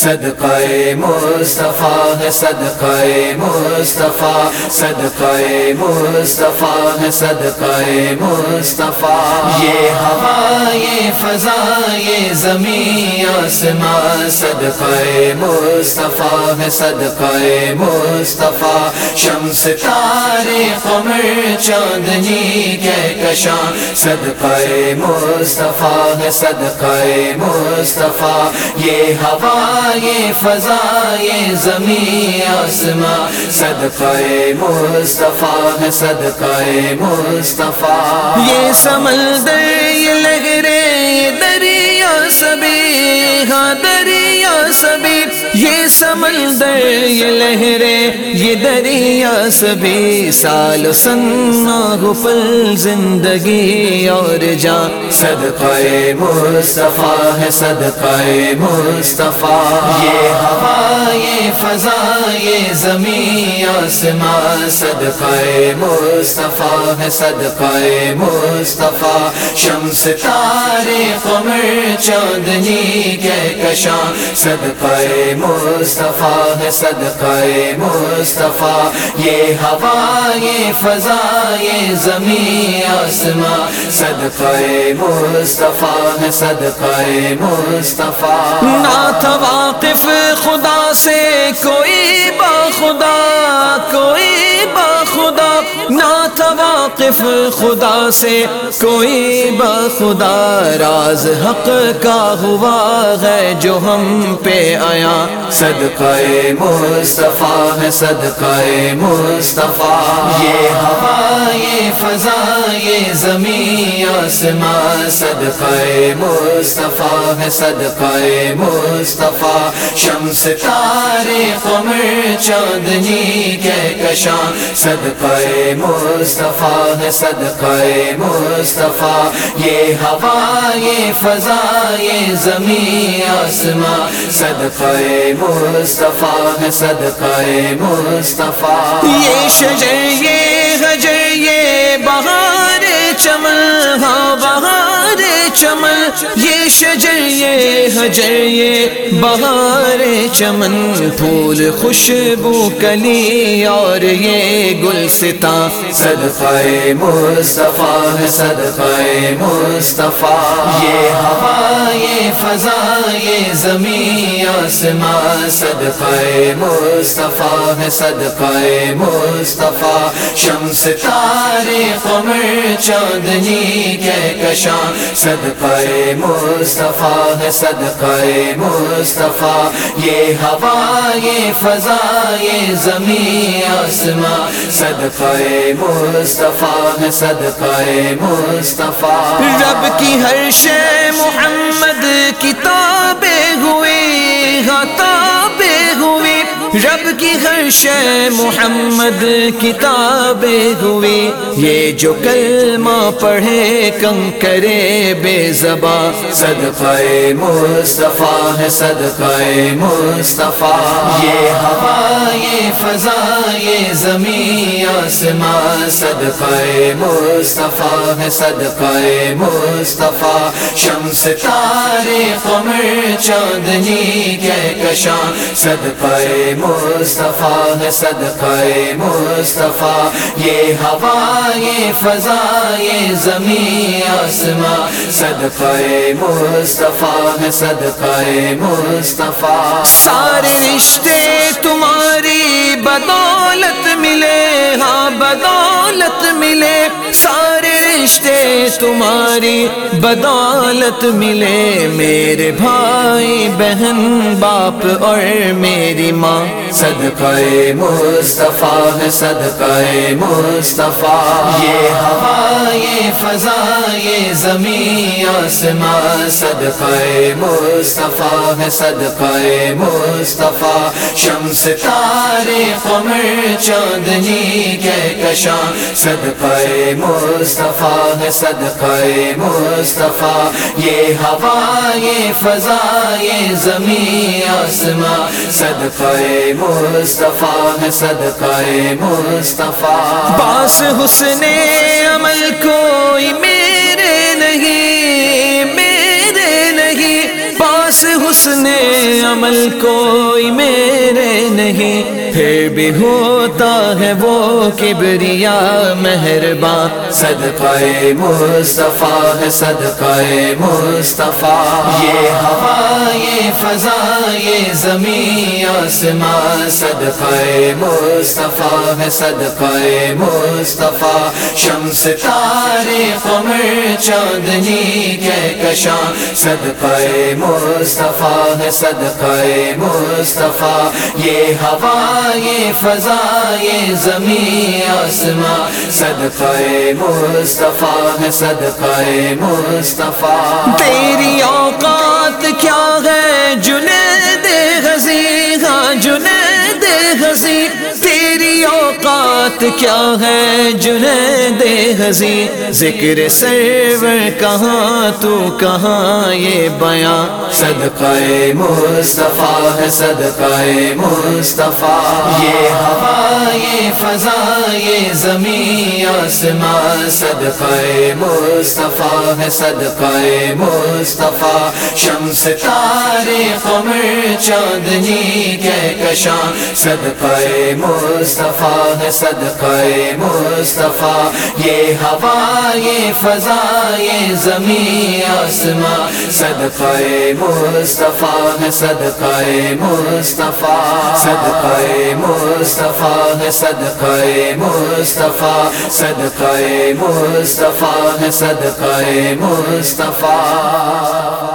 صدقہ مصطفیٰ ہے صدقہ مصطفیٰ صدقہ مصطفیٰ ہے صدقہ مصطفیٰ۔ یہ ہوا یہ فضا، یہ زمین آسمان صدقہ مصطفیٰ ہے صدقہ مصطفیٰ۔ شمس تارے قمر، چاندنی کے کشاں، صدقہ مصطفیٰ ہے صدقہ مصطفیٰ۔ یہ ہوا یہ فضا، یہ زمین آسماں۔ صدقہ مصطفیٰ ہے، صدقہ مصطفیٰ۔ یہ سمندر، یہ لگ رہے دریا سبھی ہاں دریا سبھی، یہ سمندر، یہ لہرے یہ دریا سبھی، سال و سنا پل زندگی اور جان۔ صدقہ مصطفیٰ ہے، صدقہ مصطفیٰ۔ یہ ہوا، یہ فضا، یہ زمین، آسمان۔ صدقہ مصطفیٰ ہے، صدقہ مصطفیٰ۔ شمس تارے قمر چاندنی کے کشاں، صدقہ مصطفیٰ ہے، صدقہ مصطفیٰ۔ یہ ہوا یہ فضا یہ زمین آسمان صدقہ مصطفیٰ ہے، صدقہ مصطفیٰ۔ نہ واقف خدا سے کوئی با خدا، کوئی با خدا۔ نہ واقف خدا سے کوئی با خدا۔ راز حق کا ہوا ہے جو ہم پہ آیا۔ صدقہ مصطفیٰ ہے، صدقہ مصطفیٰ۔ یہ ہوا، یہ فضا، یہ زمین آسمان صدقہ مصطفیٰ ہے، صدقہ مصطفیٰ۔ شمس تارے قمر چاندنی کے کشاں۔ صدقہ مصطفیٰ ہے، صدقہ مصطفیٰ۔ یہ ہوا، یہ فضا یہ زمین آسمان، صدقہ مصطفیٰ ہے، صدقہ مصطفیٰ۔ یہ شجر یہ حجر یہ بہار چمن ہاں بہار چمن۔ یہ شجر یہ حجر یہ بہار چمن، پھول، خوشبو، کلی اور یہ گلستا صدقہ مصطفیٰ صدقہ مصطفیٰ۔ یہ ہوا یہ فضا یہ زمین، آسمان۔ صدقہ مصطفیٰ ہے صدقہ مصطفیٰ۔ شمس تارے قمر چاندنی کے کشاں۔ صدقہ مصطفیٰ۔ ہے صدقہ مصطفیٰ، یہ ہوا، یہ فضا، یہ زمین آسمان صدقہ مصطفیٰ ہے صدقہ مصطفیٰ۔ رب کی ہر شے محمد کتابیں رب کی ہر شے محمد کتابیں ہوئی یہ جو کلمہ پڑھے، کم کرے بے زبا صدقہ مصطفیٰ ہے، صدقہ مصطفیٰ۔ یہ ہوا، یہ فضا، یہ زمین، آسمان۔ صدقہ مصطفیٰ ہے، صدقہ مصطفیٰ۔ شمس تارے، قمر چاندنی کے صدقہ مصطفیٰ ہے صدقہ مصطفیٰ، یہ ہوا یہ فضا یہ زمین آسمان صدقہ مصطفیٰ ہے صدقہ مصطفیٰ۔ سارے رشتے تمہاری بدولت ملے ہاں بدولت ملے۔ سارے رشتے تمہاری بدولت ملے۔ میرے بھائی، بہن، باپ اور میری ماں۔ صدقہ مصطفیٰ صدقہ مصطفیٰ۔ یہ ہوا، یہ فضا، یہ زمین، آسمان۔ صدقہ مصطفیٰ صدقہ مصطفیٰ۔ شمس تارے قمر، چاندنی کے کشاں۔ صدقہ مصطفیٰ ہے صدقہ مصطفیٰ، یہ ہوا یہ فضا یہ زمین آسمان صدقہ مصطفیٰ ہے صدقہ مصطفیٰ۔ باس حسن عمل کوئی میرے نہیں میرے نہیں۔ باس حسن عمل کوئی میرے نہیں۔ پھر بھی ہوتا ہے وہ کبریا مہربان. صدقہ مصطفیٰ ہے، صدقہ مصطفیٰ. یہ ہوا، یہ فضا، یہ زمین، آسمان. صدقہ مصطفیٰ ہے، صدقہ مصطفیٰ. شمس تارے قمر چاندنی کے کشاں. صدقہ مصطفیٰ ہے، صدقہ مصطفیٰ. یہ ہوا یہ فضا، یہ زمین آسمان صدقہ مصطفیٰ ہے، صدقہ مصطفیٰ۔ تیری اوقات کیا ہے، جنید غزی؟ ہاں جنید غزی۔ اوقات کیا ہے جنید غزی ذکر سرور کہاں؟ تو کہاں یہ بیان؟ صدقہ مصطفیٰ ہے، صدقہ مصطفیٰ۔ یہ ہوا، یہ فضا، یہ زمین، آسمان۔ صدقہ مصطفیٰ ہے، صدقہ مصطفیٰ۔ شمس تارے قمر، چاندنی کے صدقہ مصطفیٰ ہے، صدقہ مصطفیٰ، یہ ہوا یہ فضا، یہ زمین آسمان صدقہ مصطفیٰ ہے صدقہ مصطفیٰ۔ صدقہ مصطفیٰ ہے صدقہ مصطفیٰ۔ صدقہ مصطفیٰ ہے صدقہ مصطفیٰ۔